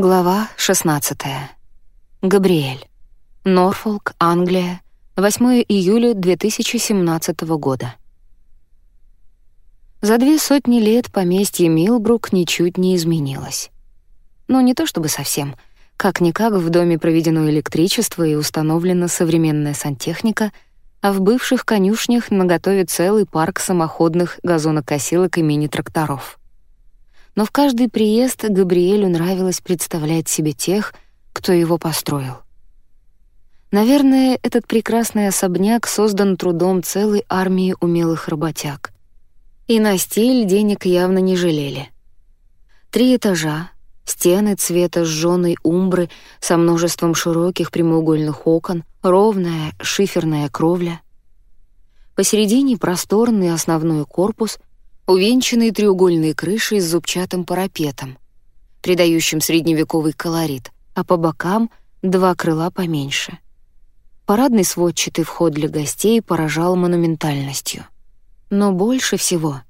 Глава 16. Габриэль. Норфолк, Англия. 8 июля 2017 года. За две сотни лет поместье Милбрук ничуть не изменилось. Но не то чтобы совсем. Как-никак в доме проведено электричество и установлена современная сантехника, а в бывших конюшнях наготове целый парк самоходных газонокосилок и мини-тракторов но в каждый приезд Габриэлю нравилось представлять себе тех, кто его построил. Наверное, этот прекрасный особняк создан трудом целой армии умелых работяг. И на стиль денег явно не жалели. Три этажа, стены цвета сжёной умбры со множеством широких прямоугольных окон, ровная шиферная кровля. Посередине просторный основной корпус, увенчанный треугольной крышей с зубчатым парапетом, придающим средневековый колорит, а по бокам — два крыла поменьше. Парадный сводчатый вход для гостей поражал монументальностью. Но больше всего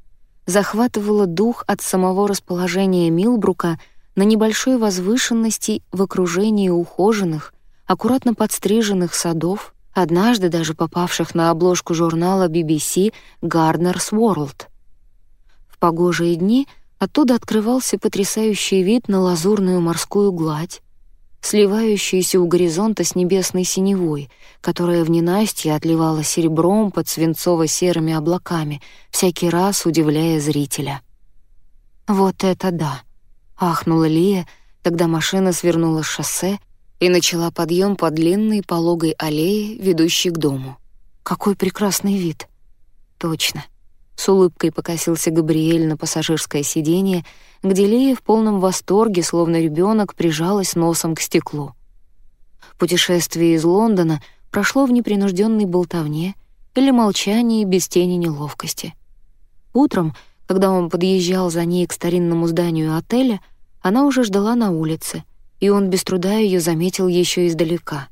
захватывало дух от самого расположения Милбрука на небольшой возвышенности в окружении ухоженных, аккуратно подстриженных садов, однажды даже попавших на обложку журнала BBC «Gardener's World», погожие дни оттуда открывался потрясающий вид на лазурную морскую гладь, сливающуюся у горизонта с небесной синевой, которая в ненастье отливала серебром под свинцово-серыми облаками, всякий раз удивляя зрителя. «Вот это да!» — ахнула Лия, тогда машина свернула с шоссе и начала подъем по длинной пологой аллее, ведущей к дому. «Какой прекрасный вид!» «Точно!» С улыбкой покосился Габриэль на пассажирское сиденье, где Лея в полном восторге, словно ребенок, прижалась носом к стеклу. Путешествие из Лондона прошло в непринужденной болтовне или молчании без тени неловкости. Утром, когда он подъезжал за ней к старинному зданию отеля, она уже ждала на улице, и он без труда ее заметил еще издалека.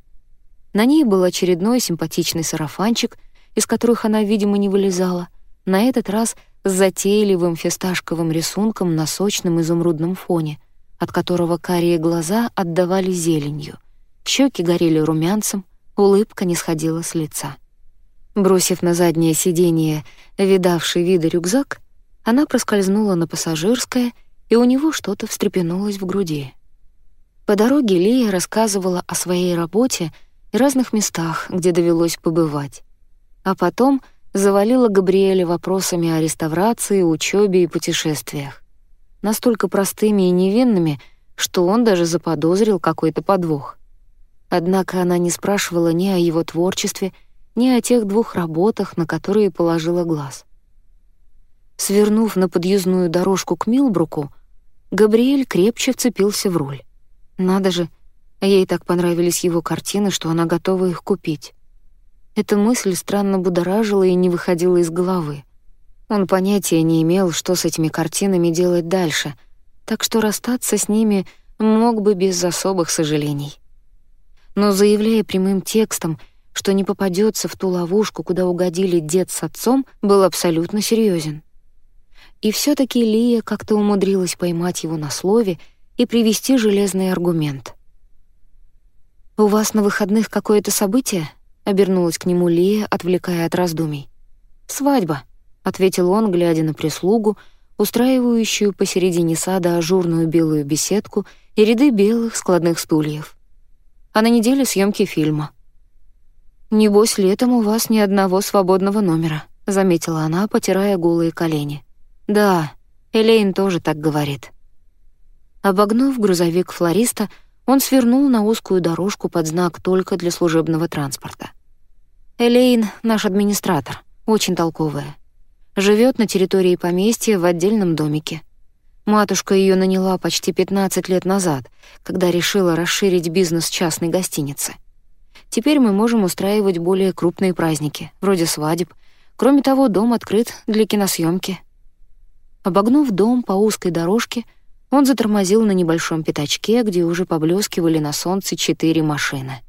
На ней был очередной симпатичный сарафанчик, из которых она, видимо, не вылезала, на этот раз с затейливым фисташковым рисунком на сочном изумрудном фоне, от которого карие глаза отдавали зеленью. Щеки горели румянцем, улыбка не сходила с лица. Бросив на заднее сиденье видавший виды рюкзак, она проскользнула на пассажирское, и у него что-то встрепенулось в груди. По дороге Лия рассказывала о своей работе и разных местах, где довелось побывать. А потом — завалила Габриэля вопросами о реставрации, учебе и путешествиях. Настолько простыми и невинными, что он даже заподозрил какой-то подвох. Однако она не спрашивала ни о его творчестве, ни о тех двух работах, на которые положила глаз. Свернув на подъездную дорожку к Милбруку, Габриэль крепче вцепился в руль. Надо же, ей так понравились его картины, что она готова их купить. Эта мысль странно будоражила и не выходила из головы. Он понятия не имел, что с этими картинами делать дальше, так что расстаться с ними мог бы без особых сожалений. Но заявляя прямым текстом, что не попадется в ту ловушку, куда угодили дед с отцом, был абсолютно серьезен. И все таки Лия как-то умудрилась поймать его на слове и привести железный аргумент. «У вас на выходных какое-то событие?» Обернулась к нему Лия, отвлекая от раздумий. «Свадьба», — ответил он, глядя на прислугу, устраивающую посередине сада ажурную белую беседку и ряды белых складных стульев. А на неделе съемки фильма. «Небось, летом у вас ни одного свободного номера», — заметила она, потирая голые колени. «Да, Элейн тоже так говорит». Обогнув грузовик флориста, он свернул на узкую дорожку под знак только для служебного транспорта. Элейн — наш администратор, очень толковая. Живет на территории поместья в отдельном домике. Матушка ее наняла почти 15 лет назад, когда решила расширить бизнес частной гостиницы. Теперь мы можем устраивать более крупные праздники, вроде свадеб. Кроме того, дом открыт для киносъемки. Обогнув дом по узкой дорожке, он затормозил на небольшом пятачке, где уже поблескивали на солнце четыре машины.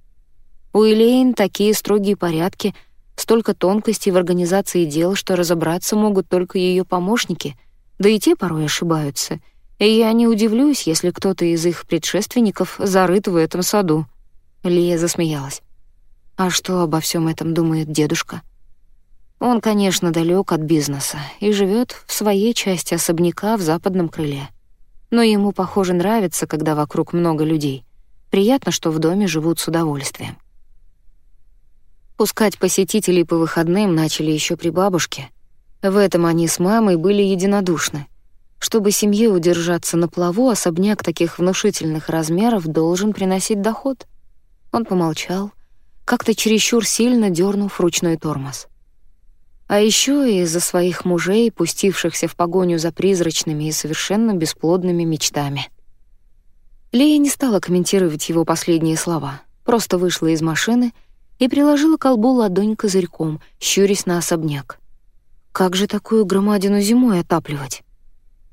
У Элейн такие строгие порядки, столько тонкостей в организации дел, что разобраться могут только ее помощники, да и те порой ошибаются, И я не удивлюсь, если кто-то из их предшественников зарыт в этом саду. Лия засмеялась. А что обо всем этом думает дедушка? Он, конечно, далек от бизнеса и живет в своей части особняка в западном крыле. Но ему, похоже, нравится, когда вокруг много людей. Приятно, что в доме живут с удовольствием. Пускать посетителей по выходным начали еще при бабушке. В этом они с мамой были единодушны. Чтобы семье удержаться на плаву, особняк таких внушительных размеров должен приносить доход. Он помолчал, как-то чересчур сильно дернув ручной тормоз. А еще из-за своих мужей, пустившихся в погоню за призрачными и совершенно бесплодными мечтами. Лея не стала комментировать его последние слова, просто вышла из машины — и приложила колбу ладонь козырьком, щурясь на особняк. Как же такую громадину зимой отапливать?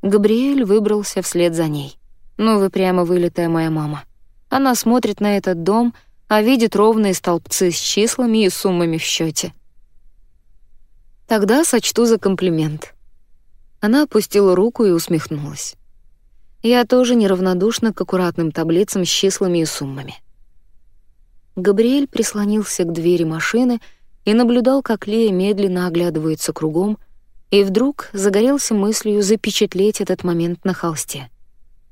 Габриэль выбрался вслед за ней. Ну вы прямо вылитая моя мама. Она смотрит на этот дом, а видит ровные столбцы с числами и суммами в счете. Тогда сочту за комплимент. Она опустила руку и усмехнулась. Я тоже неравнодушна к аккуратным таблицам с числами и суммами. Габриэль прислонился к двери машины и наблюдал, как Лея медленно оглядывается кругом, и вдруг загорелся мыслью запечатлеть этот момент на холсте.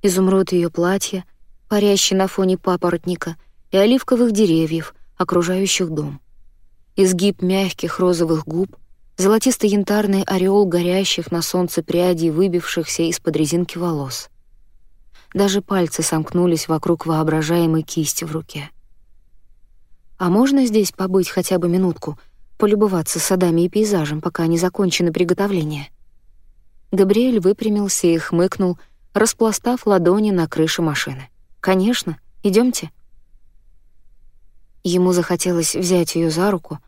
Изумруд ее платья, парящий на фоне папоротника и оливковых деревьев, окружающих дом. Изгиб мягких розовых губ, золотисто-янтарный ореол горящих на солнце прядей, выбившихся из-под резинки волос. Даже пальцы сомкнулись вокруг воображаемой кисти в руке. А можно здесь побыть хотя бы минутку, полюбоваться садами и пейзажем, пока не закончено приготовление?» Габриэль выпрямился и хмыкнул, распластав ладони на крыше машины. «Конечно, идемте. Ему захотелось взять ее за руку,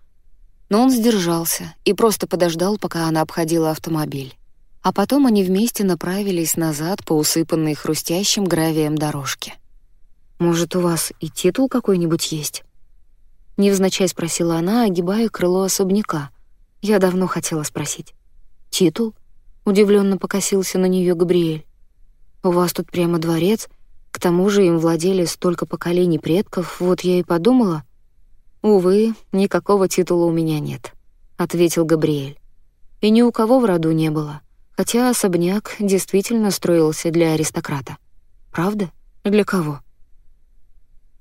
но он сдержался и просто подождал, пока она обходила автомобиль. А потом они вместе направились назад по усыпанной хрустящим гравием дорожке. «Может, у вас и титул какой-нибудь есть?» Невзначай спросила она, огибая крыло особняка. Я давно хотела спросить. «Титул?» — удивленно покосился на нее Габриэль. «У вас тут прямо дворец, к тому же им владели столько поколений предков, вот я и подумала...» «Увы, никакого титула у меня нет», — ответил Габриэль. «И ни у кого в роду не было, хотя особняк действительно строился для аристократа. Правда? Для кого?»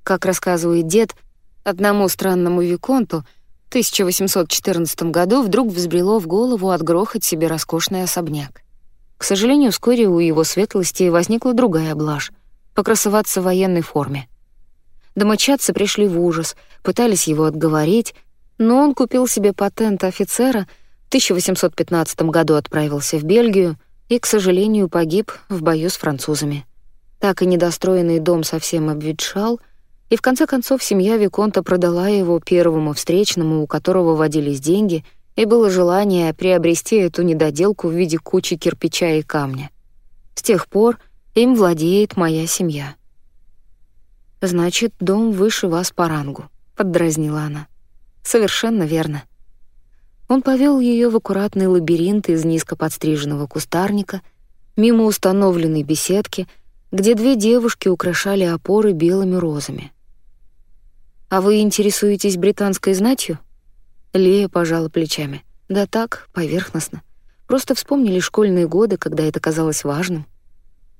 Как рассказывает дед, Одному странному виконту в 1814 году вдруг взбрело в голову отгрохать себе роскошный особняк. К сожалению, вскоре у его светлости возникла другая блажь — покрасоваться в военной форме. Домочадцы пришли в ужас, пытались его отговорить, но он купил себе патент офицера, в 1815 году отправился в Бельгию и, к сожалению, погиб в бою с французами. Так и недостроенный дом совсем обветшал — и в конце концов семья Виконта продала его первому встречному, у которого водились деньги, и было желание приобрести эту недоделку в виде кучи кирпича и камня. С тех пор им владеет моя семья. «Значит, дом выше вас по рангу», — поддразнила она. «Совершенно верно». Он повел ее в аккуратный лабиринт из низко подстриженного кустарника, мимо установленной беседки, где две девушки украшали опоры белыми розами. «А вы интересуетесь британской знатью?» Лея пожала плечами. «Да так, поверхностно. Просто вспомнили школьные годы, когда это казалось важным».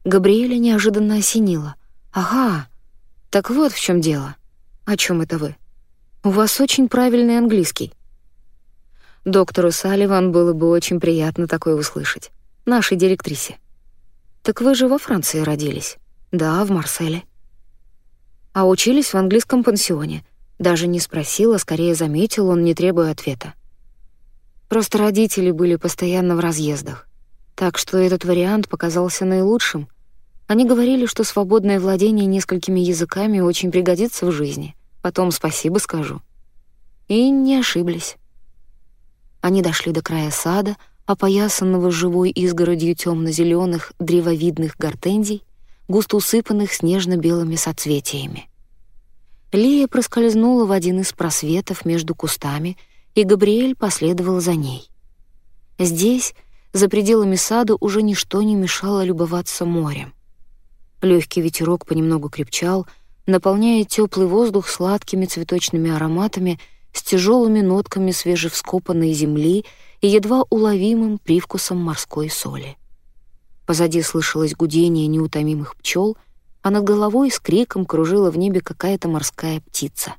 Габриэля неожиданно осенила. «Ага, так вот в чем дело. О чем это вы? У вас очень правильный английский». Доктору Салливан было бы очень приятно такое услышать. Нашей директрисе. «Так вы же во Франции родились?» «Да, в Марселе» а учились в английском пансионе. Даже не спросила, скорее заметил он, не требуя ответа. Просто родители были постоянно в разъездах. Так что этот вариант показался наилучшим. Они говорили, что свободное владение несколькими языками очень пригодится в жизни. Потом спасибо скажу. И не ошиблись. Они дошли до края сада, опоясанного живой изгородью темно-зеленых древовидных гортензий, густо усыпанных снежно-белыми соцветиями. Лия проскользнула в один из просветов между кустами, и Габриэль последовал за ней. Здесь, за пределами сада уже ничто не мешало любоваться морем. Легкий ветерок понемногу крепчал, наполняя теплый воздух сладкими цветочными ароматами с тяжелыми нотками свежевскопанной земли и едва уловимым привкусом морской соли. Позади слышалось гудение неутомимых пчел, а над головой с криком кружила в небе какая-то морская птица.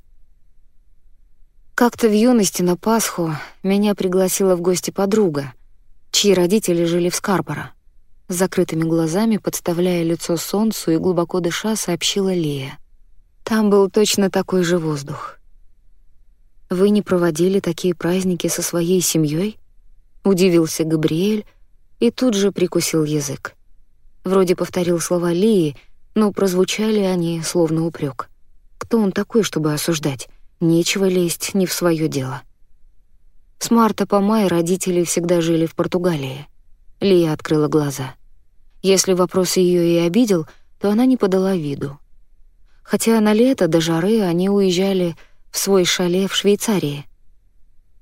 Как-то в юности на Пасху меня пригласила в гости подруга, чьи родители жили в Скарборо. С закрытыми глазами, подставляя лицо солнцу и глубоко дыша, сообщила Лея. Там был точно такой же воздух. «Вы не проводили такие праздники со своей семьей? Удивился Габриэль и тут же прикусил язык. Вроде повторил слова Лии, но прозвучали они словно упрек. Кто он такой, чтобы осуждать? Нечего лезть не в свое дело. С марта по май родители всегда жили в Португалии. Лия открыла глаза. Если вопрос ее и обидел, то она не подала виду. Хотя на лето до жары они уезжали в свой шале в Швейцарии.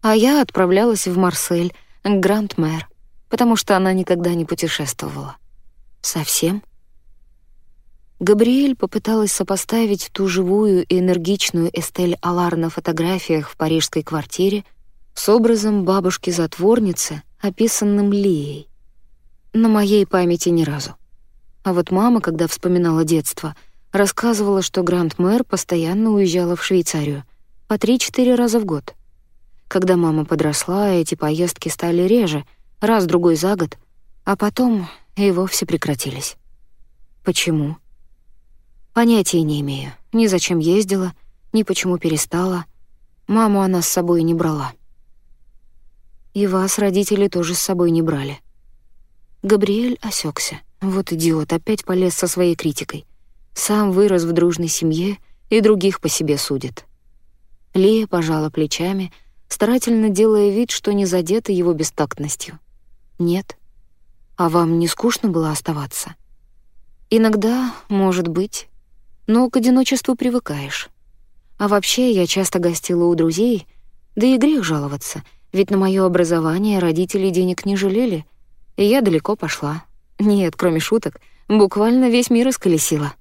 А я отправлялась в Марсель, к Гранд-Мэр, потому что она никогда не путешествовала. Совсем? Габриэль попыталась сопоставить ту живую и энергичную Эстель Алар на фотографиях в парижской квартире с образом бабушки-затворницы, описанным Лией. На моей памяти ни разу. А вот мама, когда вспоминала детство, рассказывала, что Гранд-мэр постоянно уезжала в Швейцарию по 3-4 раза в год. Когда мама подросла, эти поездки стали реже, раз-другой за год, а потом и вовсе прекратились. Почему? Понятия не имею. Ни зачем ездила, ни почему перестала. Маму она с собой не брала. И вас родители тоже с собой не брали. Габриэль осекся. Вот идиот, опять полез со своей критикой. Сам вырос в дружной семье и других по себе судит. Лия пожала плечами, старательно делая вид, что не задета его бестактностью. «Нет. А вам не скучно было оставаться?» «Иногда, может быть, но к одиночеству привыкаешь. А вообще, я часто гостила у друзей, да и грех жаловаться — ведь на мое образование родители денег не жалели, и я далеко пошла. Нет, кроме шуток, буквально весь мир исколесила.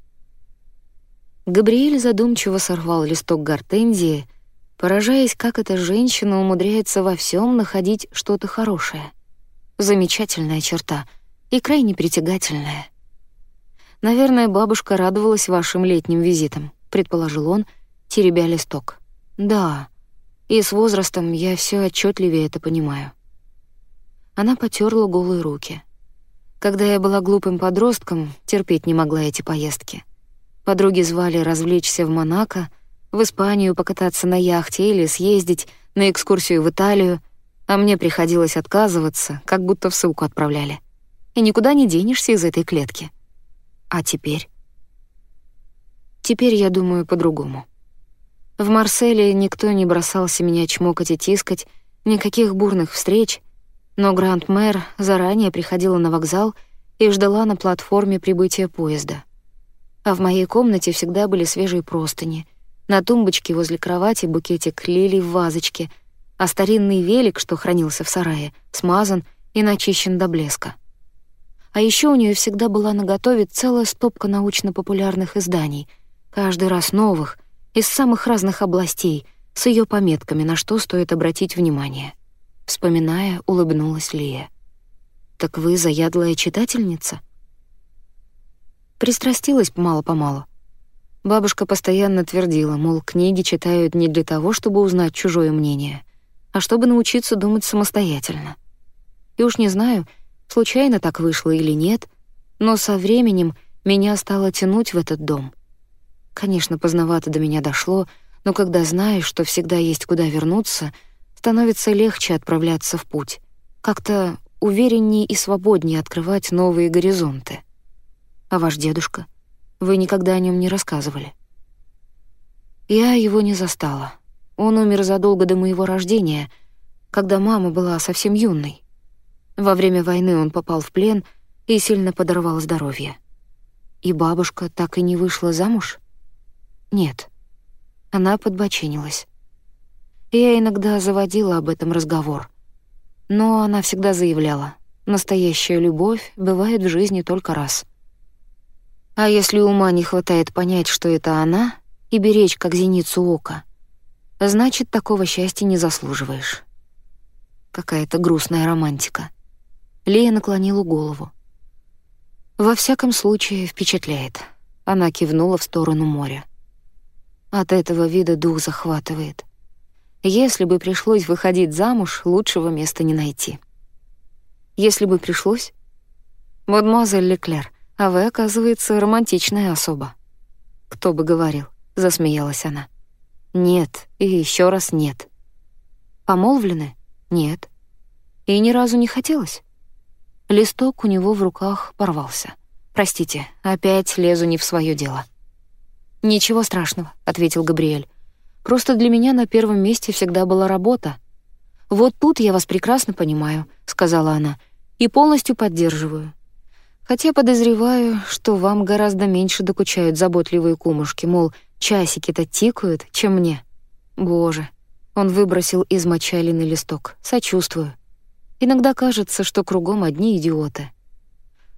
Габриэль задумчиво сорвал листок гортензии, поражаясь, как эта женщина умудряется во всем находить что-то хорошее. Замечательная черта и крайне притягательная. «Наверное, бабушка радовалась вашим летним визитам», — предположил он, теребя листок. «Да, и с возрастом я все отчетливее это понимаю. Она потерла голые руки. Когда я была глупым подростком, терпеть не могла эти поездки. Подруги звали развлечься в Монако, в Испанию покататься на яхте или съездить на экскурсию в Италию, а мне приходилось отказываться, как будто в ссылку отправляли. И никуда не денешься из этой клетки. А теперь? Теперь я думаю по-другому. В Марселе никто не бросался меня чмокать и тискать, никаких бурных встреч, но Гранд-мэр заранее приходила на вокзал и ждала на платформе прибытия поезда. А в моей комнате всегда были свежие простыни, на тумбочке возле кровати букетик лилий в вазочке, а старинный велик, что хранился в сарае, смазан и начищен до блеска. А еще у нее всегда была наготове целая стопка научно-популярных изданий, каждый раз новых — из самых разных областей, с ее пометками, на что стоит обратить внимание. Вспоминая, улыбнулась Лия. «Так вы заядлая читательница?» Пристрастилась мало-помалу. Бабушка постоянно твердила, мол, книги читают не для того, чтобы узнать чужое мнение, а чтобы научиться думать самостоятельно. И уж не знаю, случайно так вышло или нет, но со временем меня стало тянуть в этот дом — Конечно, поздновато до меня дошло, но когда знаешь, что всегда есть куда вернуться, становится легче отправляться в путь. Как-то увереннее и свободнее открывать новые горизонты. А ваш дедушка? Вы никогда о нем не рассказывали. Я его не застала. Он умер задолго до моего рождения, когда мама была совсем юной. Во время войны он попал в плен и сильно подорвал здоровье. И бабушка так и не вышла замуж? Нет. Она подбочинилась. Я иногда заводила об этом разговор. Но она всегда заявляла. Настоящая любовь бывает в жизни только раз. А если ума не хватает понять, что это она, и беречь как зеницу ока, значит, такого счастья не заслуживаешь. Какая-то грустная романтика. Лея наклонила голову. Во всяком случае, впечатляет. Она кивнула в сторону моря. От этого вида дух захватывает. Если бы пришлось выходить замуж, лучшего места не найти. Если бы пришлось... «Мадемуазель Леклер, а вы, оказывается, романтичная особа». «Кто бы говорил», — засмеялась она. «Нет, и еще раз нет». «Помолвлены?» «Нет». «И ни разу не хотелось?» Листок у него в руках порвался. «Простите, опять лезу не в свое дело». «Ничего страшного», — ответил Габриэль. «Просто для меня на первом месте всегда была работа». «Вот тут я вас прекрасно понимаю», — сказала она, — «и полностью поддерживаю. Хотя подозреваю, что вам гораздо меньше докучают заботливые кумушки, мол, часики-то тикают, чем мне». «Боже», — он выбросил из мочалины листок, — «сочувствую. Иногда кажется, что кругом одни идиоты».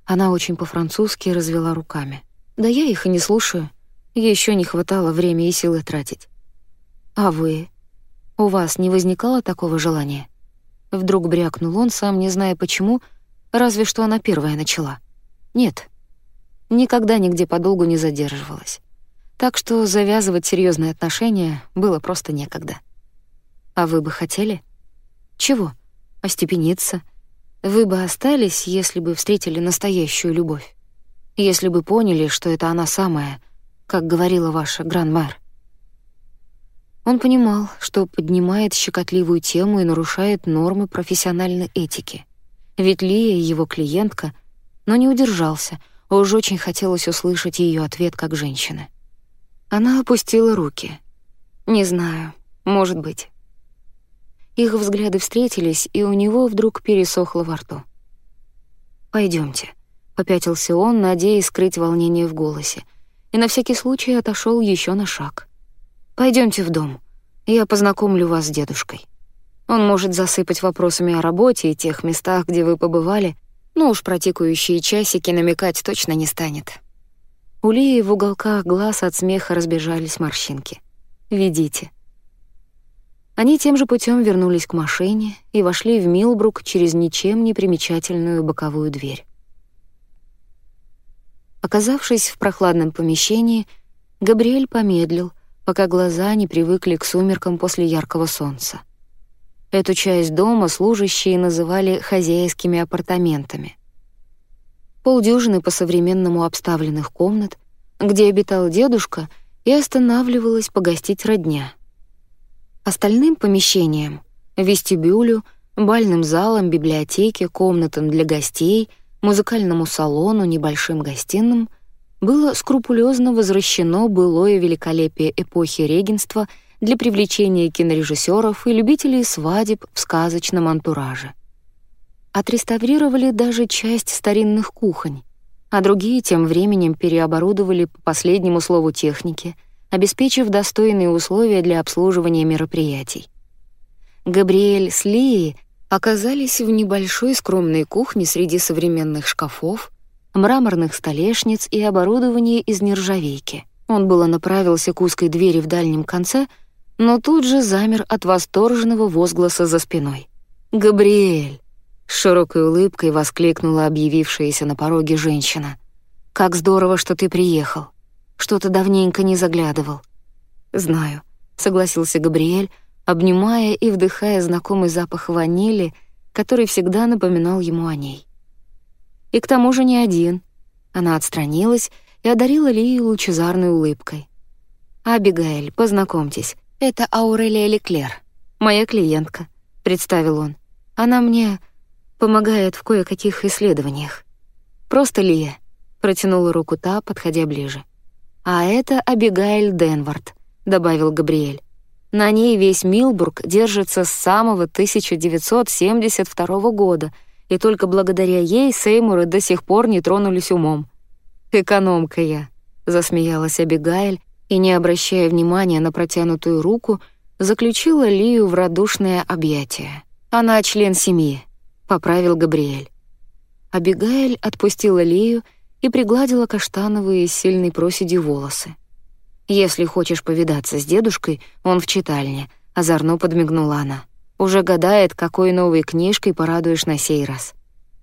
Она очень по-французски развела руками. «Да я их и не слушаю. Еще не хватало времени и силы тратить. А вы? У вас не возникало такого желания? Вдруг брякнул он, сам не зная почему, разве что она первая начала. Нет. Никогда нигде подолгу не задерживалась. Так что завязывать серьезные отношения было просто некогда. А вы бы хотели? Чего? Остепениться? Вы бы остались, если бы встретили настоящую любовь. Если бы поняли, что это она самая — как говорила ваша гран-мэр. Он понимал, что поднимает щекотливую тему и нарушает нормы профессиональной этики. Ведь Лия — его клиентка, но не удержался, уж очень хотелось услышать ее ответ как женщины. Она опустила руки. «Не знаю, может быть». Их взгляды встретились, и у него вдруг пересохло во рту. Пойдемте, попятился он, надеясь скрыть волнение в голосе, и на всякий случай отошел еще на шаг. Пойдемте в дом. Я познакомлю вас с дедушкой. Он может засыпать вопросами о работе и тех местах, где вы побывали, но уж протикающие часики намекать точно не станет. У Лии в уголках глаз от смеха разбежались морщинки. «Ведите». Они тем же путем вернулись к машине и вошли в Милбрук через ничем не примечательную боковую дверь. Оказавшись в прохладном помещении, Габриэль помедлил, пока глаза не привыкли к сумеркам после яркого солнца. Эту часть дома служащие называли хозяйскими апартаментами. Полдюжины по-современному обставленных комнат, где обитал дедушка, и останавливалась погостить родня. Остальным помещениям — вестибюлю, бальным залам, библиотеке, комнатам для гостей — музыкальному салону, небольшим гостиным, было скрупулезно возвращено былое великолепие эпохи регенства для привлечения кинорежиссеров и любителей свадеб в сказочном антураже. Отреставрировали даже часть старинных кухонь, а другие тем временем переоборудовали по последнему слову техники, обеспечив достойные условия для обслуживания мероприятий. Габриэль с Лией оказались в небольшой скромной кухне среди современных шкафов, мраморных столешниц и оборудования из нержавейки. Он было направился к узкой двери в дальнем конце, но тут же замер от восторженного возгласа за спиной. «Габриэль!» — с широкой улыбкой воскликнула объявившаяся на пороге женщина. «Как здорово, что ты приехал. Что-то давненько не заглядывал». «Знаю», — согласился Габриэль, обнимая и вдыхая знакомый запах ванили, который всегда напоминал ему о ней. И к тому же не один. Она отстранилась и одарила Лию лучезарной улыбкой. «Абигаэль, познакомьтесь, это Аурелия Леклер, моя клиентка», — представил он. «Она мне помогает в кое-каких исследованиях». «Просто Лия», — протянула руку та, подходя ближе. «А это Абигаэль Денвард», — добавил Габриэль. На ней весь Милбург держится с самого 1972 года, и только благодаря ей Сеймуры до сих пор не тронулись умом. «Экономка я», — засмеялась Абигаэль, и, не обращая внимания на протянутую руку, заключила Лию в радушное объятие. «Она член семьи», — поправил Габриэль. Абигаэль отпустила Лею и пригладила каштановые с сильной проседью волосы. «Если хочешь повидаться с дедушкой, он в читальне», — озорно подмигнула она. «Уже гадает, какой новой книжкой порадуешь на сей раз».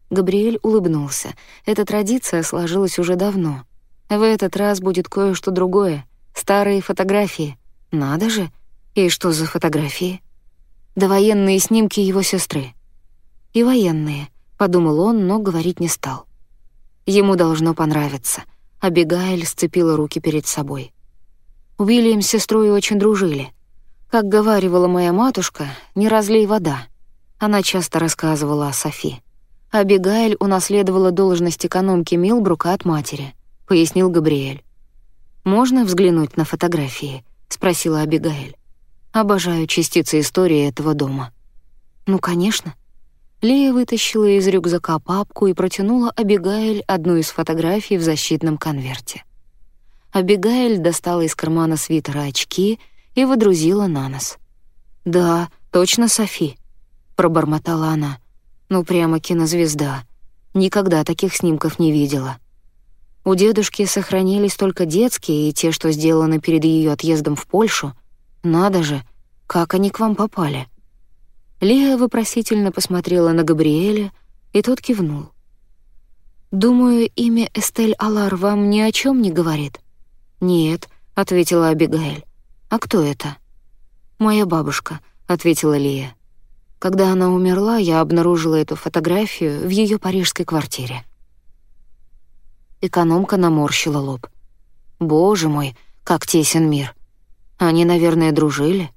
Габриэль улыбнулся. Эта традиция сложилась уже давно. В этот раз будет кое-что другое. Старые фотографии. Надо же. И что за фотографии? Довоенные снимки его сестры. И военные, подумал он, но говорить не стал. Ему должно понравиться. Абигаэль сцепила руки перед собой. Уильям с сестрой очень дружили. Как говаривала моя матушка, не разлей вода. Она часто рассказывала о Софи. Абигаэль унаследовала должность экономки Милбрука от матери, пояснил Габриэль. «Можно взглянуть на фотографии?» — спросила Абигаэль. «Обожаю частицы истории этого дома». «Ну, конечно». Лия вытащила из рюкзака папку и протянула Абигаэль одну из фотографий в защитном конверте. Абигаэль достала из кармана свитера очки и водрузила на нос. «Да, точно Софи», — пробормотала она. Ну прямо кинозвезда. Никогда таких снимков не видела. У дедушки сохранились только детские и те, что сделаны перед ее отъездом в Польшу. Надо же, как они к вам попали? Лия вопросительно посмотрела на Габриэля, и тот кивнул. «Думаю, имя Эстель Алар вам ни о чем не говорит?» «Нет», — ответила Абигаэль. «А кто это?» «Моя бабушка», — ответила Лия. Когда она умерла, я обнаружила эту фотографию в ее парижской квартире. Экономка наморщила лоб. «Боже мой, как тесен мир! Они, наверное, дружили?»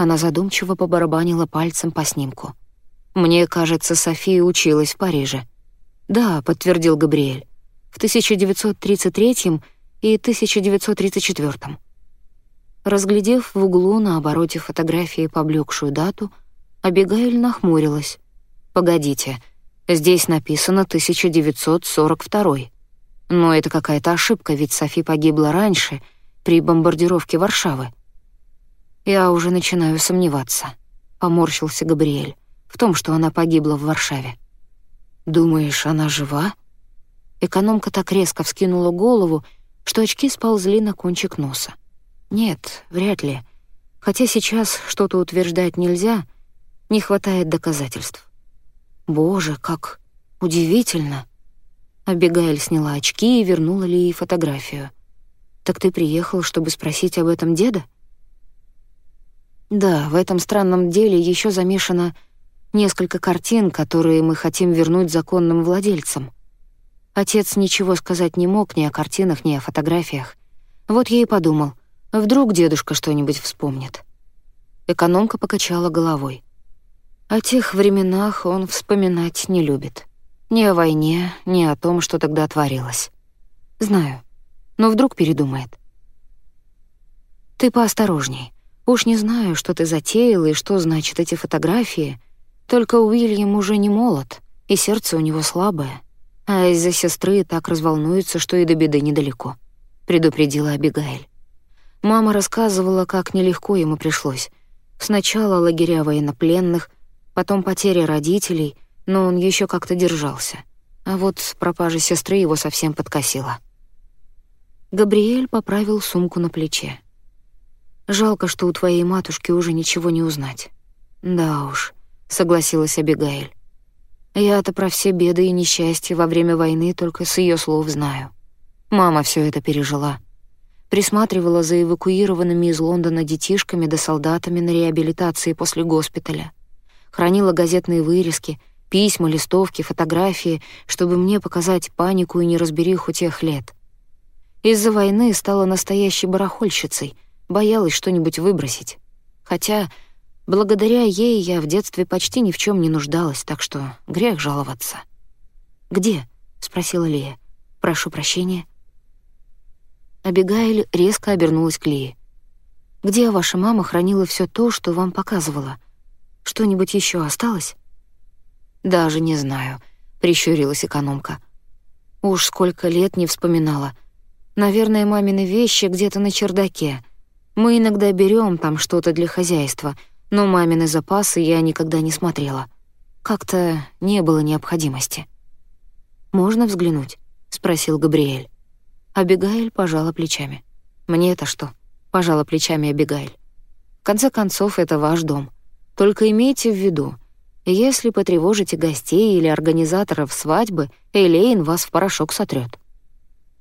Она задумчиво побарабанила пальцем по снимку. «Мне кажется, София училась в Париже». «Да», — подтвердил Габриэль, «в 1933 и 1934». Разглядев в углу на обороте фотографии поблекшую дату, Абигаэль нахмурилась. «Погодите, здесь написано 1942 Но это какая-то ошибка, ведь Софи погибла раньше, при бомбардировке Варшавы». «Я уже начинаю сомневаться», — поморщился Габриэль, «в том, что она погибла в Варшаве». «Думаешь, она жива?» Экономка так резко вскинула голову, что очки сползли на кончик носа. «Нет, вряд ли. Хотя сейчас что-то утверждать нельзя», — не хватает доказательств. Боже, как удивительно. Абигаэль сняла очки и вернула Лии фотографию. «Так ты приехал, чтобы спросить об этом деда?» «Да, в этом странном деле еще замешано несколько картин, которые мы хотим вернуть законным владельцам. Отец ничего сказать не мог ни о картинах, ни о фотографиях. Вот я и подумал, вдруг дедушка что-нибудь вспомнит». Экономка покачала головой. О тех временах он вспоминать не любит. Ни о войне, ни о том, что тогда творилось. Знаю, но вдруг передумает. Ты поосторожней. Уж не знаю, что ты затеял и что значат эти фотографии, только Уильям уже не молод, и сердце у него слабое, а из-за сестры так разволнуется, что и до беды недалеко», — предупредила Абигаэль. Мама рассказывала, как нелегко ему пришлось. Сначала лагеря военнопленных — потом потеря родителей, но он еще как-то держался. А вот пропажа сестры его совсем подкосила. Габриэль поправил сумку на плече. «Жалко, что у твоей матушки уже ничего не узнать». «Да уж», — согласилась Абигаэль. «Я-то про все беды и несчастья во время войны только с ее слов знаю. Мама все это пережила. Присматривала за эвакуированными из Лондона детишками да солдатами на реабилитации после госпиталя хранила газетные вырезки, письма, листовки, фотографии, чтобы мне показать панику и неразбериху тех лет. Из-за войны стала настоящей барахольщицей, боялась что-нибудь выбросить. Хотя благодаря ей я в детстве почти ни в чем не нуждалась, так что грех жаловаться. «Где?» — спросила Лия. «Прошу прощения». Абигаэль резко обернулась к Лии. «Где ваша мама хранила все то, что вам показывала?» Что-нибудь еще осталось?» «Даже не знаю», — прищурилась экономка. «Уж сколько лет не вспоминала. Наверное, мамины вещи где-то на чердаке. Мы иногда берем там что-то для хозяйства, но мамины запасы я никогда не смотрела. Как-то не было необходимости». «Можно взглянуть?» — спросил Габриэль. Абигаэль пожала плечами. «Мне это что?» — пожала плечами Абигаэль. «В конце концов, это ваш дом. Только имейте в виду, если потревожите гостей или организаторов свадьбы, Элейн вас в порошок сотрет.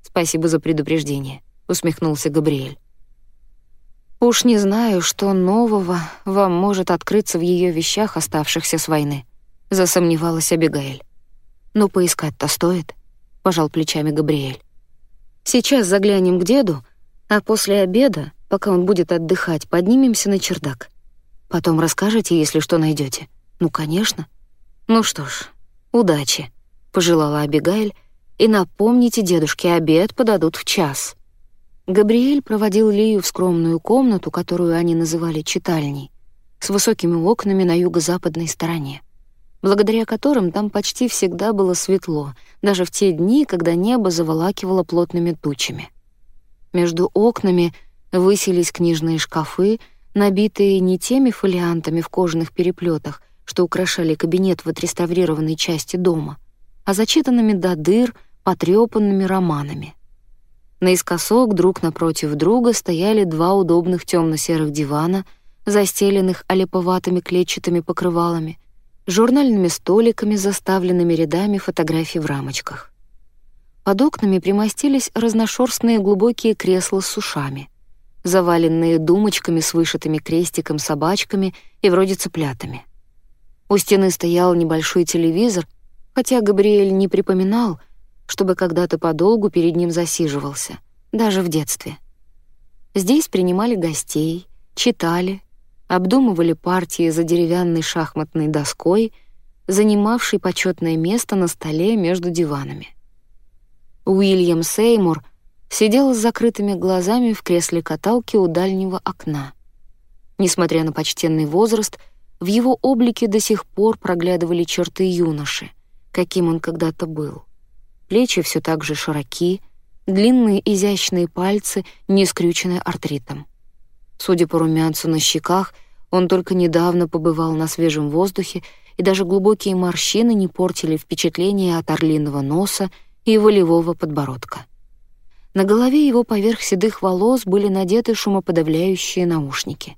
«Спасибо за предупреждение», — усмехнулся Габриэль. «Уж не знаю, что нового вам может открыться в ее вещах, оставшихся с войны», — засомневалась Абигаэль. «Но поискать-то стоит», — пожал плечами Габриэль. «Сейчас заглянем к деду, а после обеда, пока он будет отдыхать, поднимемся на чердак. Потом расскажете, если что найдете. «Ну, конечно». «Ну что ж, удачи», — пожелала Абигаэль, «и напомните дедушке, обед подадут в час». Габриэль проводил Лию в скромную комнату, которую они называли читальней, с высокими окнами на юго-западной стороне, благодаря которым там почти всегда было светло, даже в те дни, когда небо заволакивало плотными тучами. Между окнами высились книжные шкафы, набитые не теми фолиантами в кожаных переплетах, что украшали кабинет в отреставрированной части дома, а зачитанными до дыр, потрёпанными романами. Наискосок друг напротив друга стояли два удобных темно-серых дивана, застеленных олеповатыми клетчатыми покрывалами, журнальными столиками, заставленными рядами фотографий в рамочках. Под окнами примостились разношерстные глубокие кресла с ушами, заваленные думочками с вышитыми крестиком собачками и вроде цыплятами. У стены стоял небольшой телевизор, хотя Габриэль не припоминал, чтобы когда-то подолгу перед ним засиживался, даже в детстве. Здесь принимали гостей, читали, обдумывали партии за деревянной шахматной доской, занимавшей почетное место на столе между диванами. Уильям Сеймур сидел с закрытыми глазами в кресле каталки у дальнего окна. Несмотря на почтенный возраст, в его облике до сих пор проглядывали черты юноши, каким он когда-то был. Плечи все так же широки, длинные изящные пальцы не скрючены артритом. Судя по румянцу на щеках, он только недавно побывал на свежем воздухе, и даже глубокие морщины не портили впечатление от орлиного носа и волевого подбородка. На голове его поверх седых волос были надеты шумоподавляющие наушники.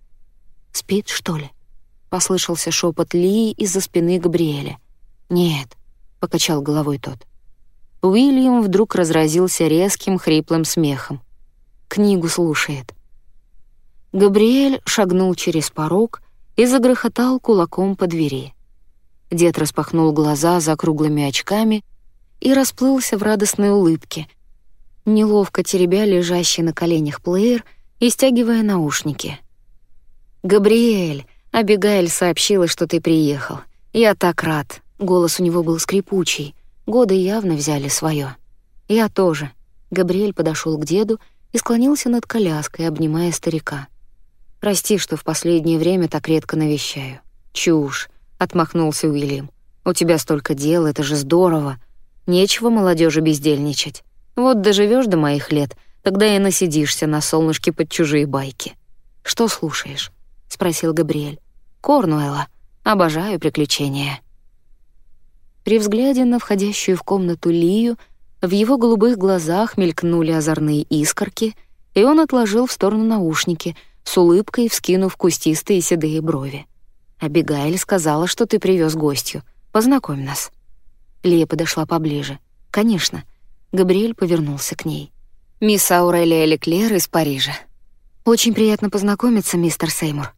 «Спит, что ли?» — послышался шепот Ли из-за спины Габриэля. «Нет», — покачал головой тот. Уильям вдруг разразился резким хриплым смехом. Книгу слушает. Габриэль шагнул через порог и загрохотал кулаком по двери. Дед распахнул глаза за круглыми очками и расплылся в радостной улыбке, неловко теребя лежащий на коленях плеер и стягивая наушники. «Габриэль!» — Абигаэль сообщила, что ты приехал. Я так рад. Голос у него был скрипучий. Годы явно взяли свое. Я тоже. Габриэль подошел к деду и склонился над коляской, обнимая старика. Прости, что в последнее время так редко навещаю. Чушь, отмахнулся Уильям. У тебя столько дел, это же здорово. Нечего молодежи бездельничать. Вот доживешь до моих лет, тогда и насидишься на солнышке под чужие байки. Что слушаешь? спросил Габриэль. Корнуэлла. Обожаю приключения. При взгляде на входящую в комнату Лию в его голубых глазах мелькнули озорные искорки, и он отложил в сторону наушники, с улыбкой вскинув кустистые седые брови. «Абигаэль сказала, что ты привез гостью. Познакомь нас». Лия подошла поближе. «Конечно». Габриэль повернулся к ней. «Мисс Аурелия Леклер из Парижа». «Очень приятно познакомиться, мистер Сеймур».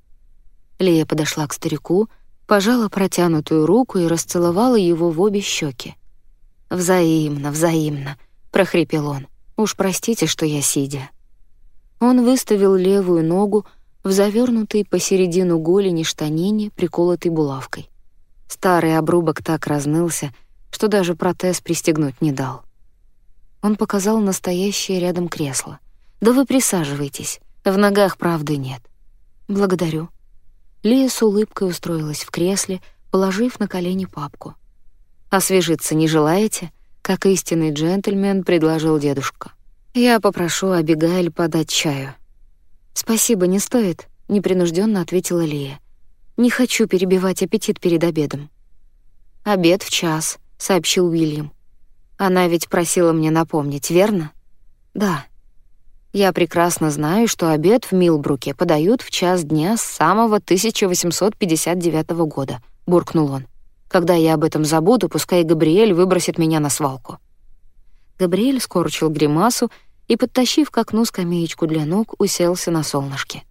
Лия подошла к старику, пожала протянутую руку и расцеловала его в обе щеки. «Взаимно, взаимно», — прохрипел он. «Уж простите, что я сидя». Он выставил левую ногу в завернутой посередину голени штанине, приколотой булавкой. Старый обрубок так разнылся, что даже протез пристегнуть не дал. Он показал настоящее рядом кресло. «Да вы присаживайтесь, в ногах правды нет». «Благодарю», Лия с улыбкой устроилась в кресле, положив на колени папку. «Освежиться не желаете?» — как истинный джентльмен предложил дедушка. «Я попрошу Абигаэль подать чаю». «Спасибо, не стоит», — непринужденно ответила Лия. «Не хочу перебивать аппетит перед обедом». «Обед в час», — сообщил Уильям. Она ведь просила мне напомнить, верно? Да. Я прекрасно знаю, что обед в Милбруке подают в час дня с самого 1859 года, буркнул он. Когда я об этом забуду, пускай Габриэль выбросит меня на свалку. Габриэль скорчил гримасу и, подтащив к окну скамеечку для ног, уселся на солнышке.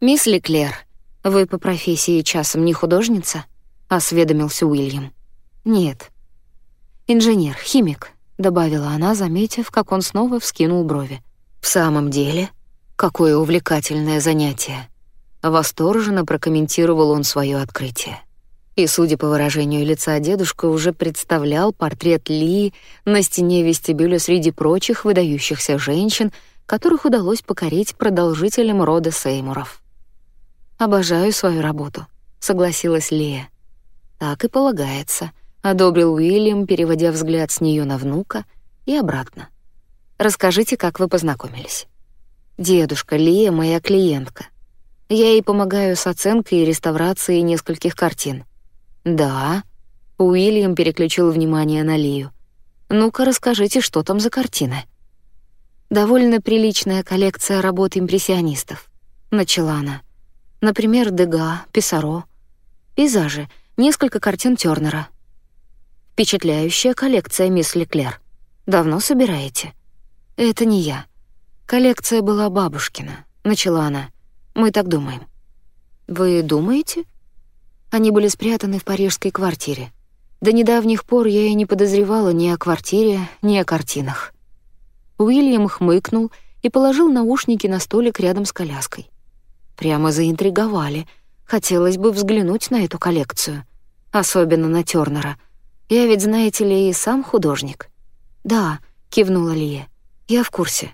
«Мисс Леклер, вы по профессии часом не художница?» — осведомился Уильям. «Нет». «Инженер, химик», — добавила она, заметив, как он снова вскинул брови. «В самом деле? Какое увлекательное занятие!» Восторженно прокомментировал он свое открытие. И, судя по выражению лица дедушка, уже представлял портрет Ли на стене вестибюля среди прочих выдающихся женщин, которых удалось покорить продолжителям рода Сеймуров. «Обожаю свою работу», — согласилась Лия. «Так и полагается», — одобрил Уильям, переводя взгляд с нее на внука и обратно. «Расскажите, как вы познакомились». «Дедушка, Лия — моя клиентка. Я ей помогаю с оценкой и реставрацией нескольких картин. «Да». Уильям переключил внимание на Лию. «Ну-ка, расскажите, что там за картины?» «Довольно приличная коллекция работ импрессионистов», — начала она. «Например, Дега, Писаро. Пейзажи, несколько картин Тёрнера. Впечатляющая коллекция, мисс Леклер. Давно собираете?» «Это не я. Коллекция была бабушкина», — начала она. «Мы так думаем». «Вы думаете?» Они были спрятаны в парижской квартире. До недавних пор я и не подозревала ни о квартире, ни о картинах. Уильям хмыкнул и положил наушники на столик рядом с коляской. Прямо заинтриговали. Хотелось бы взглянуть на эту коллекцию. Особенно на Тёрнера. Я ведь, знаете ли, и сам художник. «Да», — кивнула Лия, — «я в курсе».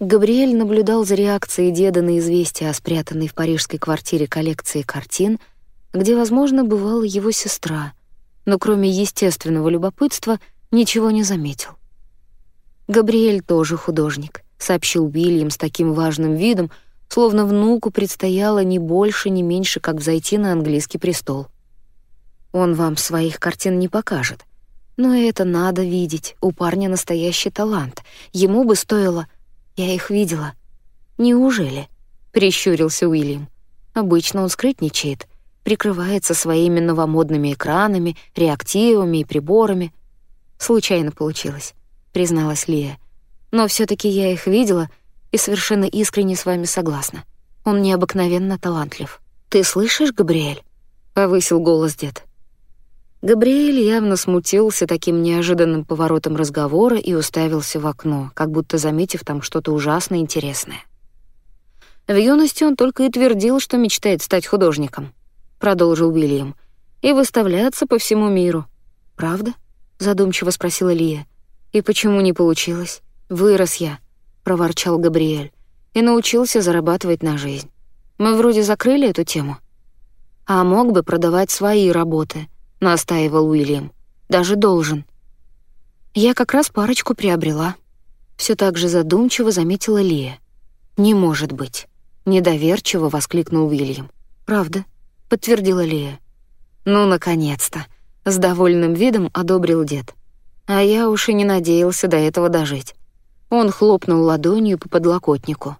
Габриэль наблюдал за реакцией деда на известие о спрятанной в парижской квартире коллекции картин — где, возможно, бывала его сестра, но кроме естественного любопытства ничего не заметил. «Габриэль тоже художник», — сообщил Уильям с таким важным видом, словно внуку предстояло не больше, не меньше, как взойти на английский престол. «Он вам своих картин не покажет. Но это надо видеть, у парня настоящий талант. Ему бы стоило... Я их видела». «Неужели?» — прищурился Уильям. «Обычно он скрытничает, прикрывается своими новомодными экранами, реактивами и приборами. Случайно получилось, призналась Лия. Но все таки я их видела и совершенно искренне с вами согласна. Он необыкновенно талантлив. Ты слышишь, Габриэль? повысил голос дед. Габриэль явно смутился таким неожиданным поворотом разговора и уставился в окно, как будто заметив там что-то ужасно интересное. В юности он только и твердил, что мечтает стать художником продолжил Уильям, и выставляться по всему миру. Правда? задумчиво спросила Лия. И почему не получилось? Вырос я, проворчал Габриэль, и научился зарабатывать на жизнь. Мы вроде закрыли эту тему. А мог бы продавать свои работы, настаивал Уильям. Даже должен. Я как раз парочку приобрела. Все так же задумчиво заметила Лия. Не может быть, недоверчиво воскликнул Уильям. Правда? подтвердила Лия. Ну, наконец-то, с довольным видом одобрил дед. А я уж и не надеялся до этого дожить. Он хлопнул ладонью по подлокотнику.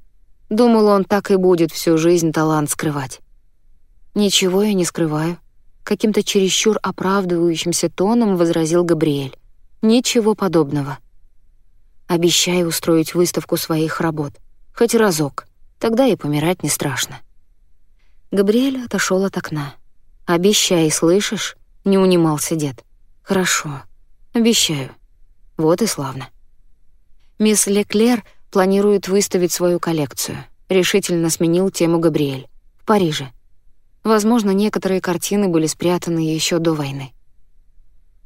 Думал, он так и будет всю жизнь талант скрывать. Ничего я не скрываю, каким-то чересчур оправдывающимся тоном возразил Габриэль. Ничего подобного. Обещаю устроить выставку своих работ, хоть разок. Тогда и помирать не страшно. Габриэль отошел от окна. «Обещай, слышишь?» — не унимался дед. «Хорошо. Обещаю. Вот и славно». «Мисс Леклер планирует выставить свою коллекцию», — решительно сменил тему Габриэль. «В Париже. Возможно, некоторые картины были спрятаны еще до войны».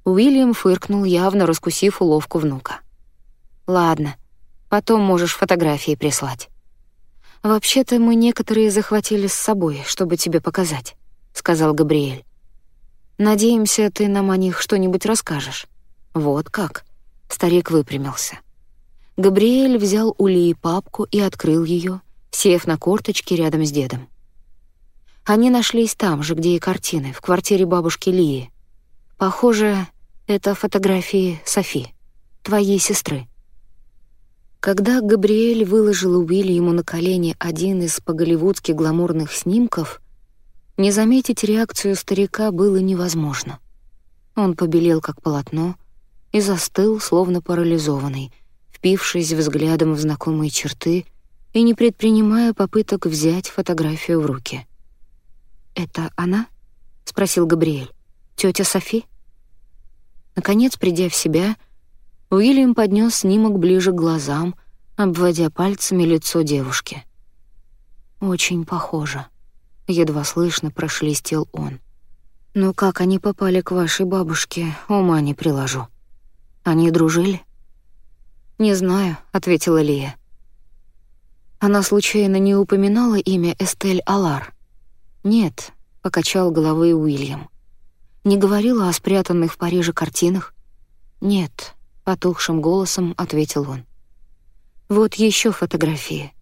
Уильям фыркнул, явно раскусив уловку внука. «Ладно, потом можешь фотографии прислать». «Вообще-то мы некоторые захватили с собой, чтобы тебе показать», — сказал Габриэль. «Надеемся, ты нам о них что-нибудь расскажешь». «Вот как?» — старик выпрямился. Габриэль взял у Лии папку и открыл ее, сев на корточки рядом с дедом. Они нашлись там же, где и картины, в квартире бабушки Лии. Похоже, Это фотографии Софи, твоей сестры. Когда Габриэль выложил Уильяму на колени один из по-голливудски гламурных снимков, не заметить реакцию старика было невозможно. Он побелел, как полотно, и застыл, словно парализованный, впившись взглядом в знакомые черты и не предпринимая попыток взять фотографию в руки. «Это она?» — спросил Габриэль. «Тётя Софи?» Наконец, придя в себя, Уильям поднес снимок ближе к глазам, обводя пальцами лицо девушки. «Очень похоже», — едва слышно прошелестел он. «Но как они попали к вашей бабушке, ума не приложу. Они дружили?» «Не знаю», — ответила Лия. Она случайно не упоминала имя Эстель Алар? «Нет», — покачал головой Уильям. Не говорила о спрятанных в Париже картинах? Нет, потухшим голосом ответил он. Вот еще фотографии.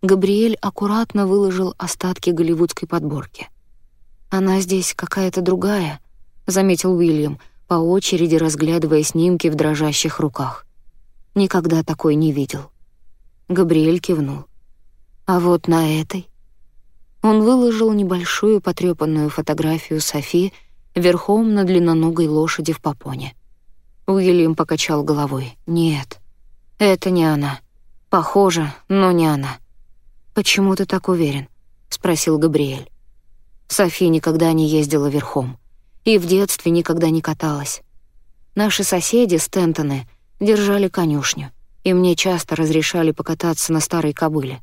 Габриэль аккуратно выложил остатки голливудской подборки. Она здесь какая-то другая, заметил Уильям, по очереди разглядывая снимки в дрожащих руках. Никогда такой не видел. Габриэль кивнул. А вот на этой он выложил небольшую потрепанную фотографию Софи верхом на длинноногой лошади в попоне. Уильям покачал головой. «Нет, это не она. Похоже, но не она». «Почему ты так уверен?» — спросил Габриэль. Софи никогда не ездила верхом. И в детстве никогда не каталась. Наши соседи, Стентоны, держали конюшню, и мне часто разрешали покататься на старой кобыле.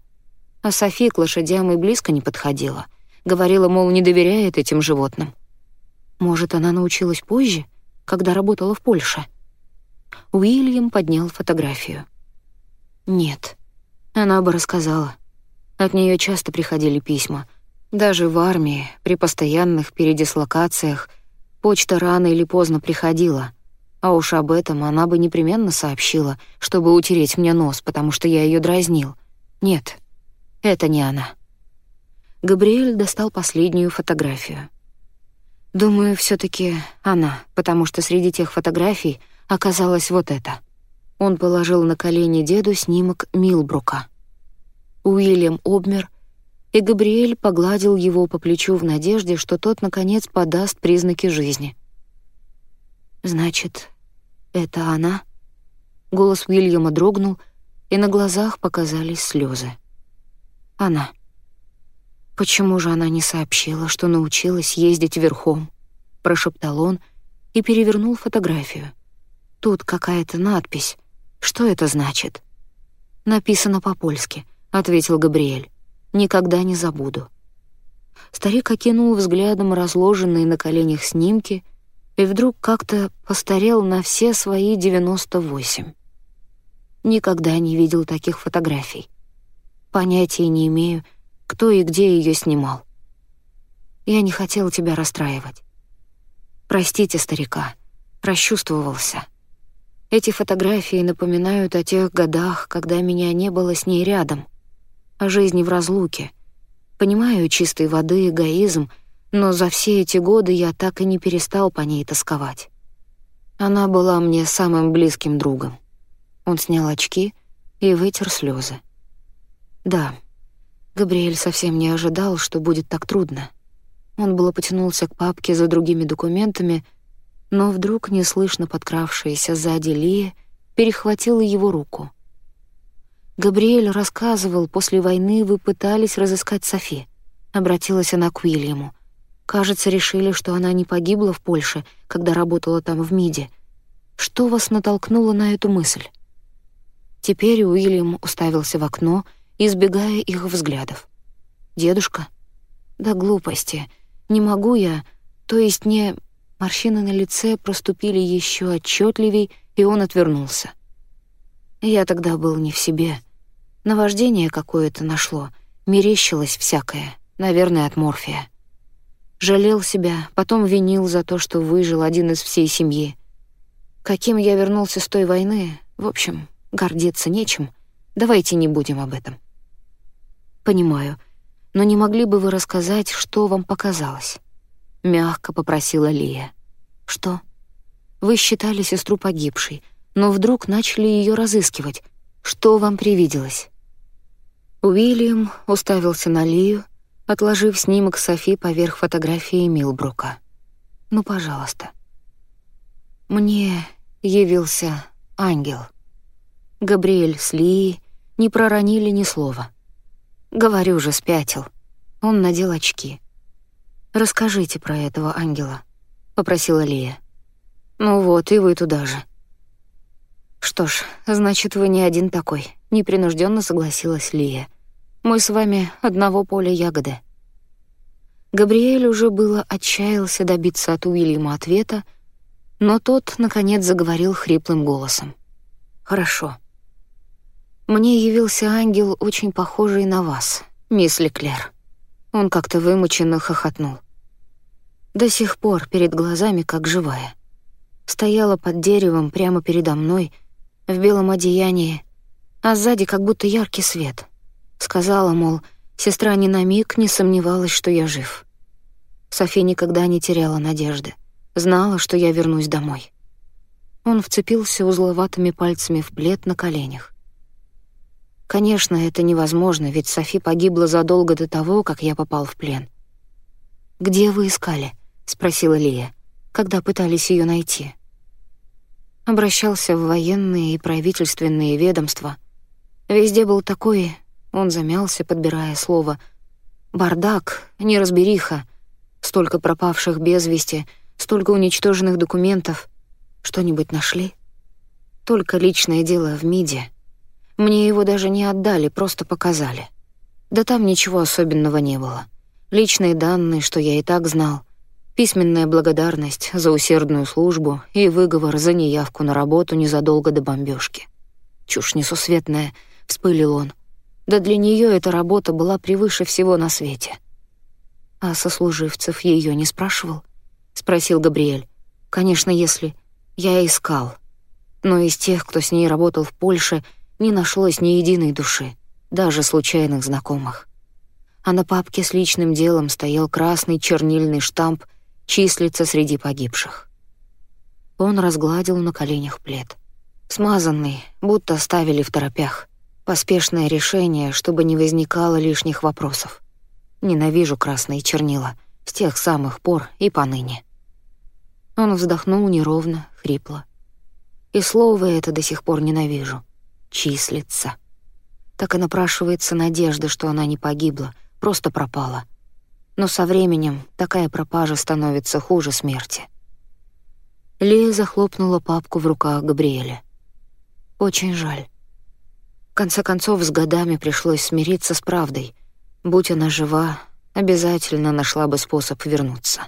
А Софи к лошадям и близко не подходила. Говорила, мол, не доверяет этим животным. Может, она научилась позже, когда работала в Польше? Уильям поднял фотографию. Нет, она бы рассказала. От нее часто приходили письма. Даже в армии, при постоянных передислокациях, почта рано или поздно приходила. А уж об этом она бы непременно сообщила, чтобы утереть мне нос, потому что я ее дразнил. Нет, это не она. Габриэль достал последнюю фотографию. Думаю, все таки она, потому что среди тех фотографий оказалось вот это. Он положил на колени деду снимок Милбрука. Уильям обмер, и Габриэль погладил его по плечу в надежде, что тот, наконец, подаст признаки жизни. «Значит, это она?» Голос Уильяма дрогнул, и на глазах показались слезы. «Она». «Почему же она не сообщила, что научилась ездить верхом?» — прошептал он и перевернул фотографию. «Тут какая-то надпись. Что это значит?» «Написано по-польски», — ответил Габриэль. «Никогда не забуду». Старик окинул взглядом разложенные на коленях снимки и вдруг как-то постарел на все свои девяносто восемь. Никогда не видел таких фотографий. Понятия не имею, кто и где ее снимал. Я не хотел тебя расстраивать. Простите старика, расчувствовался. Эти фотографии напоминают о тех годах, когда меня не было с ней рядом, о жизни в разлуке. Понимаю чистой воды эгоизм, но за все эти годы я так и не перестал по ней тосковать. Она была мне самым близким другом. Он снял очки и вытер слезы. Да, Габриэль совсем не ожидал, что будет так трудно. Он было потянулся к папке за другими документами, но вдруг неслышно подкравшаяся сзади Лия перехватила его руку. «Габриэль рассказывал, после войны вы пытались разыскать Софи», — обратилась она к Уильяму. «Кажется, решили, что она не погибла в Польше, когда работала там в МИДе. Что вас натолкнуло на эту мысль?» Теперь Уильям уставился в окно — избегая их взглядов. «Дедушка?» «Да глупости. Не могу я. То есть не...» Морщины на лице проступили еще отчетливей, и он отвернулся. Я тогда был не в себе. Наваждение какое-то нашло, мерещилось всякое, наверное, от морфия. Жалел себя, потом винил за то, что выжил один из всей семьи. Каким я вернулся с той войны, в общем, гордиться нечем. Давайте не будем об этом. «Понимаю, но не могли бы вы рассказать, что вам показалось?» Мягко попросила Лия. «Что?» Вы считали сестру погибшей, но вдруг начали ее разыскивать. Что вам привиделось?» Уильям уставился на Лию, отложив снимок Софи поверх фотографии Милбрука. «Ну, пожалуйста». Мне явился ангел. Габриэль с Лией не проронили ни слова. Говорю же, спятил. Он надел очки. «Расскажите про этого ангела», — попросила Лия. «Ну вот, и вы туда же». «Что ж, значит, вы не один такой», — непринужденно согласилась Лия. «Мы с вами одного поля ягоды». Габриэль уже было отчаялся добиться от Уильяма ответа, но тот, наконец, заговорил хриплым голосом. «Хорошо. Мне явился ангел, очень похожий на вас, мисс Леклер». Он как-то вымученно хохотнул. До сих пор перед глазами как живая. Стояла под деревом прямо передо мной, в белом одеянии, а сзади как будто яркий свет. Сказала, мол, сестра ни на миг не сомневалась, что я жив. София никогда не теряла надежды. Знала, что я вернусь домой. Он вцепился узловатыми пальцами в плед на коленях. Конечно, это невозможно, ведь Софи погибла задолго до того, как я попал в плен. «Где вы искали?» — спросила Лия, когда пытались ее найти. Обращался в военные и правительственные ведомства. Везде был такой, он замялся, подбирая слово, бардак, неразбериха, столько пропавших без вести, столько уничтоженных документов. Что-нибудь нашли? Только личное дело в МИДе. Мне его даже не отдали, просто показали. Да там ничего особенного не было. Личные данные, что я и так знал — Письменная благодарность за усердную службу и выговор за неявку на работу незадолго до бомбежки. Чушь несусветная, вспылил он. Да для нее эта работа была превыше всего на свете. А сослуживцев ее не спрашивал? Спросил Габриэль. Конечно, если... Я искал. Но из тех, кто с ней работал в Польше, не нашлось ни единой души, даже случайных знакомых. А на папке с личным делом стоял красный чернильный штамп числится среди погибших. Он разгладил на коленях плед. Смазанный, будто ставили в торопях. Поспешное решение, чтобы не возникало лишних вопросов. Ненавижу красные чернила, с тех самых пор и поныне. Он вздохнул неровно, хрипло. И слово это до сих пор ненавижу. Числится. Так и напрашивается надежда, что она не погибла, просто пропала — но со временем такая пропажа становится хуже смерти. Лия захлопнула папку в руках Габриэля. Очень жаль. В конце концов, с годами пришлось смириться с правдой. Будь она жива, обязательно нашла бы способ вернуться.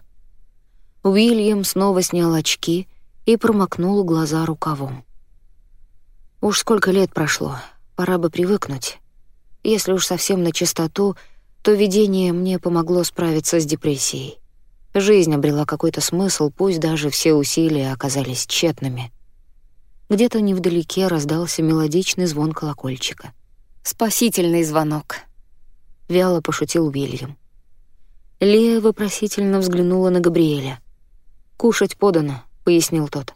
Уильям снова снял очки и промокнул глаза рукавом. Уж сколько лет прошло, пора бы привыкнуть. Если уж совсем на чистоту — то видение мне помогло справиться с депрессией. Жизнь обрела какой-то смысл, пусть даже все усилия оказались тщетными. Где-то невдалеке раздался мелодичный звон колокольчика. «Спасительный звонок», — вяло пошутил Уильям. Лея вопросительно взглянула на Габриэля. «Кушать подано», — пояснил тот.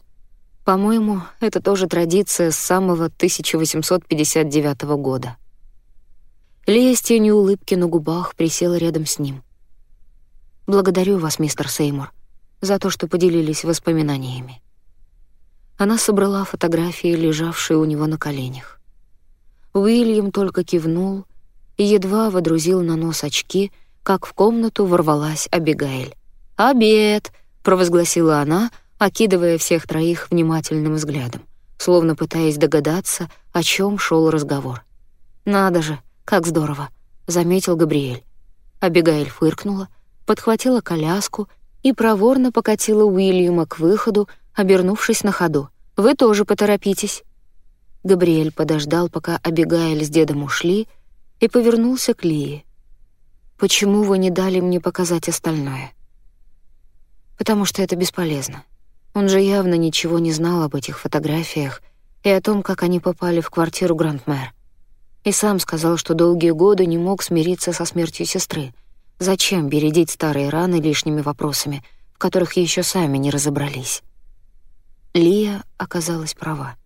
«По-моему, это тоже традиция с самого 1859 года». Лия с тенью улыбки на губах присела рядом с ним. «Благодарю вас, мистер Сеймур, за то, что поделились воспоминаниями». Она собрала фотографии, лежавшие у него на коленях. Уильям только кивнул и едва водрузил на нос очки, как в комнату ворвалась Абигаэль. «Обед!» — провозгласила она, окидывая всех троих внимательным взглядом, словно пытаясь догадаться, о чем шел разговор. «Надо же!» «Как здорово», — заметил Габриэль. Абигаэль фыркнула, подхватила коляску и проворно покатила Уильяма к выходу, обернувшись на ходу. «Вы тоже поторопитесь». Габриэль подождал, пока Абигаэль с дедом ушли, и повернулся к Лии. «Почему вы не дали мне показать остальное?» «Потому что это бесполезно. Он же явно ничего не знал об этих фотографиях и о том, как они попали в квартиру Гранд-мэр. И сам сказал, что долгие годы не мог смириться со смертью сестры. Зачем бередить старые раны лишними вопросами, в которых еще сами не разобрались? Лия оказалась права.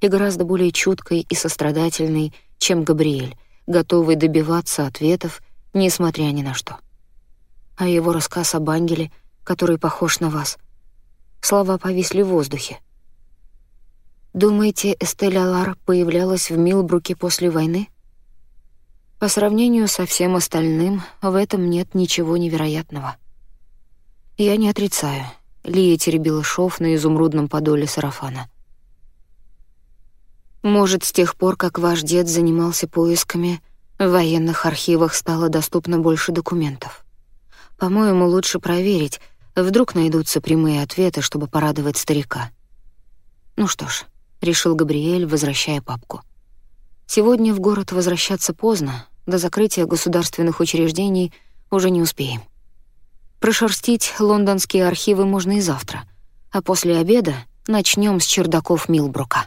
И гораздо более чуткой и сострадательной, чем Габриэль, готовый добиваться ответов, несмотря ни на что. А его рассказ об ангеле, который похож на вас. Слова повисли в воздухе. Думаете, Эстель Алар появлялась в Милбруке после войны? По сравнению со всем остальным, в этом нет ничего невероятного. Я не отрицаю. Лия теребила шов на изумрудном подоле сарафана. Может, с тех пор, как ваш дед занимался поисками, в военных архивах стало доступно больше документов. По-моему, лучше проверить, вдруг найдутся прямые ответы, чтобы порадовать старика. Ну что ж, решил Габриэль, возвращая папку. Сегодня в город возвращаться поздно, до закрытия государственных учреждений уже не успеем. Прошерстить лондонские архивы можно и завтра, а после обеда начнем с чердаков Милбрука.